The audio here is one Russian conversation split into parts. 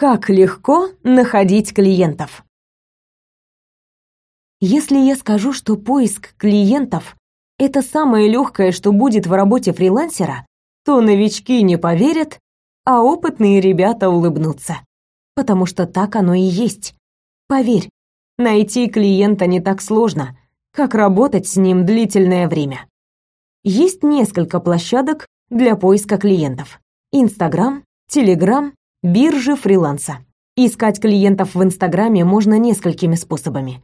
Как легко находить клиентов. Если я скажу, что поиск клиентов – это самое легкое, что будет в работе фрилансера, то новички не поверят, а опытные ребята улыбнутся. Потому что так оно и есть. Поверь, найти клиента не так сложно, как работать с ним длительное время. Есть несколько площадок для поиска клиентов. Инстаграм, Телеграм, Биржи фриланса. Искать клиентов в Инстаграме можно несколькими способами.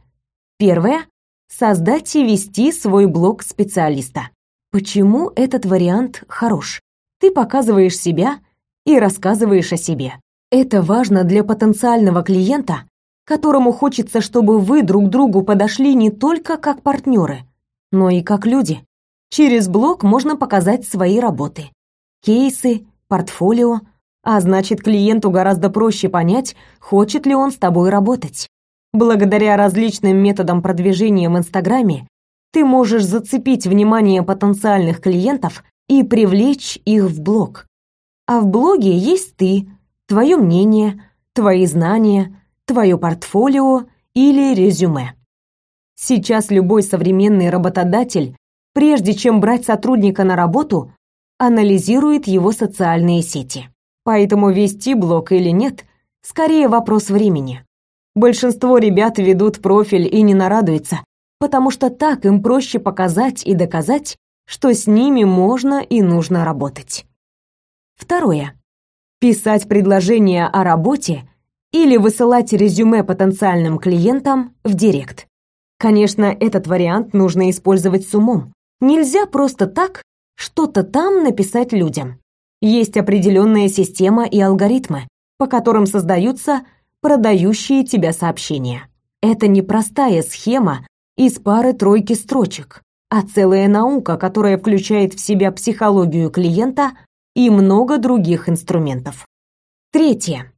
Первое создать и вести свой блог специалиста. Почему этот вариант хорош? Ты показываешь себя и рассказываешь о себе. Это важно для потенциального клиента, которому хочется, чтобы вы друг другу подошли не только как партнеры, но и как люди. Через блог можно показать свои работы, кейсы, портфолио, а значит, клиенту гораздо проще понять, хочет ли он с тобой работать. Благодаря различным методам продвижения в Инстаграме ты можешь зацепить внимание потенциальных клиентов и привлечь их в блог. А в блоге есть ты, твое мнение, твои знания, твое портфолио или резюме. Сейчас любой современный работодатель, прежде чем брать сотрудника на работу, анализирует его социальные сети. Поэтому вести блог или нет, скорее вопрос времени. Большинство ребят ведут профиль и не нарадуются, потому что так им проще показать и доказать, что с ними можно и нужно работать. Второе. Писать предложения о работе или высылать резюме потенциальным клиентам в директ. Конечно, этот вариант нужно использовать с умом. Нельзя просто так что-то там написать людям. Есть определенная система и алгоритмы, по которым создаются продающие тебя сообщения. Это не простая схема из пары-тройки строчек, а целая наука, которая включает в себя психологию клиента и много других инструментов. Третье.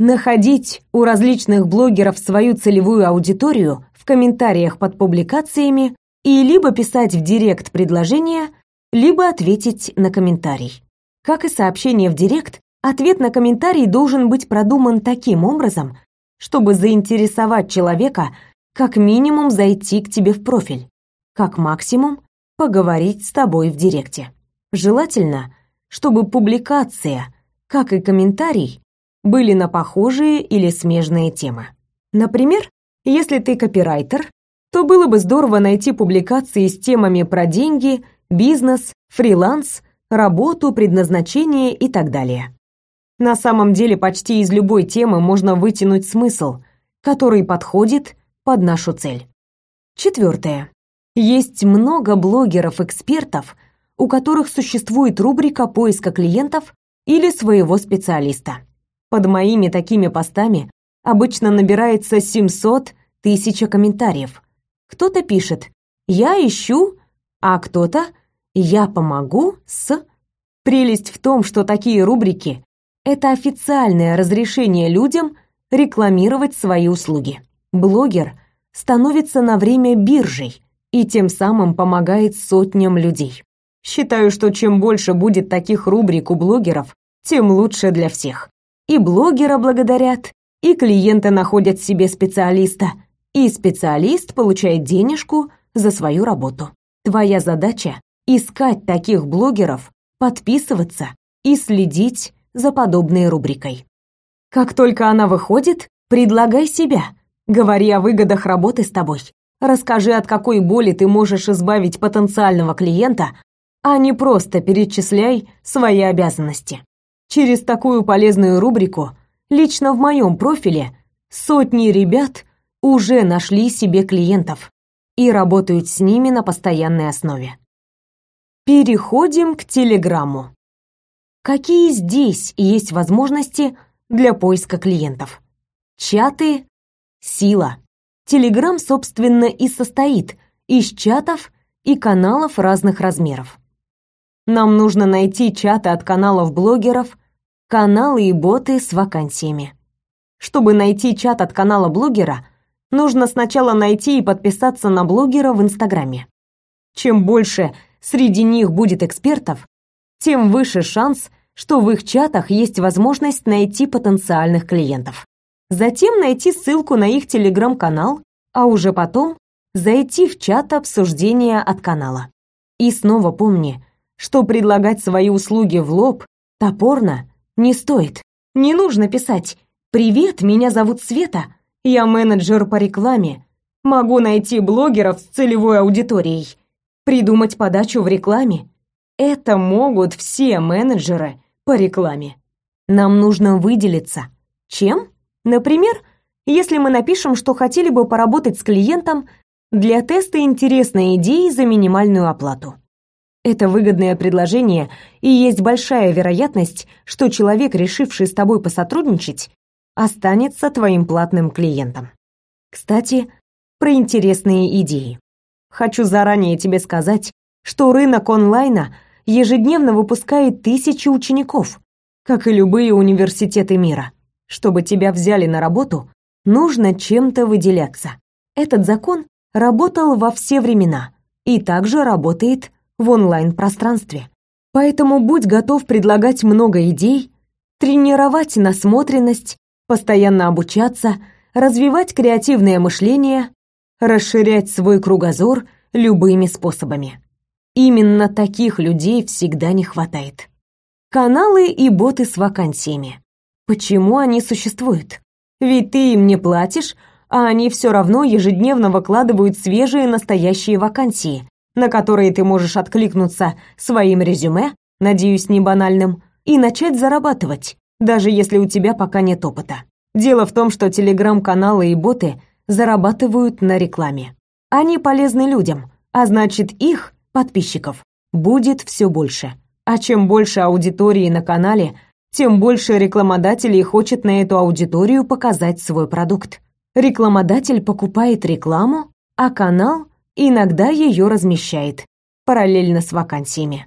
Находить у различных блогеров свою целевую аудиторию в комментариях под публикациями и либо писать в директ предложение, либо ответить на комментарий. Как и сообщение в директ, ответ на комментарий должен быть продуман таким образом, чтобы заинтересовать человека как минимум зайти к тебе в профиль, как максимум поговорить с тобой в директе. Желательно, чтобы публикация, как и комментарий, были на похожие или смежные темы. Например, если ты копирайтер, то было бы здорово найти публикации с темами про деньги, бизнес, фриланс работу, предназначение и так далее. На самом деле почти из любой темы можно вытянуть смысл, который подходит под нашу цель. Четвертое. Есть много блогеров-экспертов, у которых существует рубрика поиска клиентов или своего специалиста. Под моими такими постами обычно набирается 700 тысяч комментариев. Кто-то пишет «Я ищу», а кто-то «Я помогу с...» Прелесть в том, что такие рубрики – это официальное разрешение людям рекламировать свои услуги. Блогер становится на время биржей и тем самым помогает сотням людей. Считаю, что чем больше будет таких рубрик у блогеров, тем лучше для всех. И блогера благодарят, и клиенты находят себе специалиста, и специалист получает денежку за свою работу. Твоя задача искать таких блогеров, подписываться и следить за подобной рубрикой. Как только она выходит, предлагай себя, говори о выгодах работы с тобой, расскажи, от какой боли ты можешь избавить потенциального клиента, а не просто перечисляй свои обязанности. Через такую полезную рубрику лично в моем профиле сотни ребят уже нашли себе клиентов и работают с ними на постоянной основе. Переходим к Телеграмму. Какие здесь есть возможности для поиска клиентов? Чаты – сила. Телеграм, собственно, и состоит из чатов и каналов разных размеров. Нам нужно найти чаты от каналов блогеров, каналы и боты с вакансиями. Чтобы найти чат от канала блогера, нужно сначала найти и подписаться на блогера в Инстаграме. Чем больше среди них будет экспертов, тем выше шанс, что в их чатах есть возможность найти потенциальных клиентов. Затем найти ссылку на их телеграм-канал, а уже потом зайти в чат обсуждения от канала. И снова помни, что предлагать свои услуги в лоб топорно не стоит. Не нужно писать «Привет, меня зовут Света, я менеджер по рекламе, могу найти блогеров с целевой аудиторией, придумать подачу в рекламе». Это могут все менеджеры по рекламе. Нам нужно выделиться. Чем? Например, если мы напишем, что хотели бы поработать с клиентом для теста интересной идеи за минимальную оплату. Это выгодное предложение, и есть большая вероятность, что человек, решивший с тобой посотрудничать, останется твоим платным клиентом. Кстати, про интересные идеи. Хочу заранее тебе сказать, что рынок онлайна ежедневно выпускает тысячи учеников, как и любые университеты мира. Чтобы тебя взяли на работу, нужно чем-то выделяться. Этот закон работал во все времена и также работает в онлайн-пространстве. Поэтому будь готов предлагать много идей, тренировать насмотренность, постоянно обучаться, развивать креативное мышление, расширять свой кругозор любыми способами. Именно таких людей всегда не хватает. Каналы и боты с вакансиями. Почему они существуют? Ведь ты им не платишь, а они все равно ежедневно выкладывают свежие настоящие вакансии, на которые ты можешь откликнуться своим резюме, надеюсь, не банальным, и начать зарабатывать, даже если у тебя пока нет опыта. Дело в том, что телеграм-каналы и боты зарабатывают на рекламе. Они полезны людям, а значит их, подписчиков, будет все больше. А чем больше аудитории на канале, тем больше рекламодателей хочет на эту аудиторию показать свой продукт. Рекламодатель покупает рекламу, а канал иногда ее размещает, параллельно с вакансиями.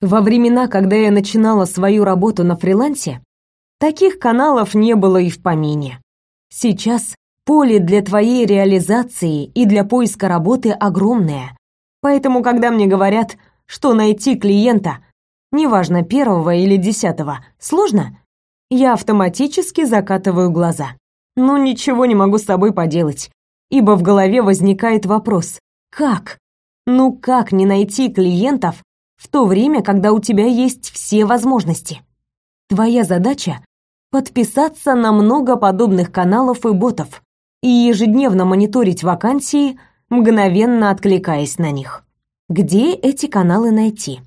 Во времена, когда я начинала свою работу на фрилансе, таких каналов не было и в помине. Сейчас поле для твоей реализации и для поиска работы огромное. Поэтому, когда мне говорят, что найти клиента, неважно первого или десятого, сложно, я автоматически закатываю глаза. Ну ничего не могу с тобой поделать, ибо в голове возникает вопрос: как? Ну как не найти клиентов в то время, когда у тебя есть все возможности? Твоя задача подписаться на много подобных каналов и ботов и ежедневно мониторить вакансии, мгновенно откликаясь на них. Где эти каналы найти?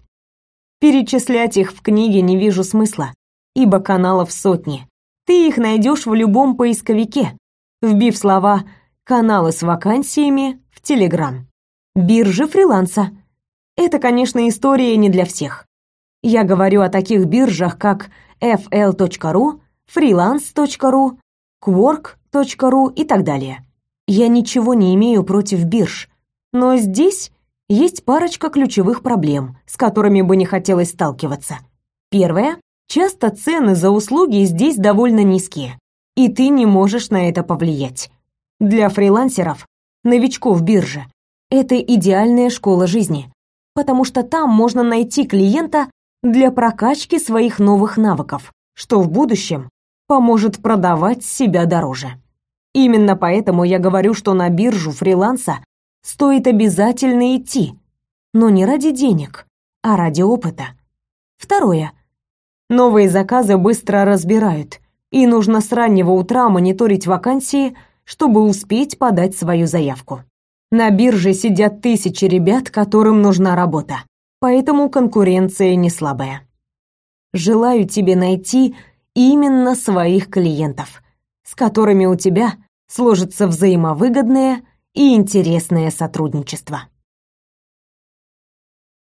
Перечислять их в книге не вижу смысла, ибо каналов сотни. Ты их найдешь в любом поисковике, вбив слова «каналы с вакансиями» в Телеграм. Биржи фриланса. Это, конечно, история не для всех. Я говорю о таких биржах, как fl.ru, freelance.ru, quark.ru и так далее. Я ничего не имею против бирж, но здесь есть парочка ключевых проблем, с которыми бы не хотелось сталкиваться. Первое. Часто цены за услуги здесь довольно низкие, и ты не можешь на это повлиять. Для фрилансеров, новичков биржи, это идеальная школа жизни, потому что там можно найти клиента для прокачки своих новых навыков, что в будущем поможет продавать себя дороже. Именно поэтому я говорю, что на биржу фриланса стоит обязательно идти, но не ради денег, а ради опыта. Второе. Новые заказы быстро разбирают, и нужно с раннего утра мониторить вакансии, чтобы успеть подать свою заявку. На бирже сидят тысячи ребят, которым нужна работа, поэтому конкуренция не слабая. Желаю тебе найти именно своих клиентов, с которыми у тебя сложится взаимовыгодное и интересное сотрудничество.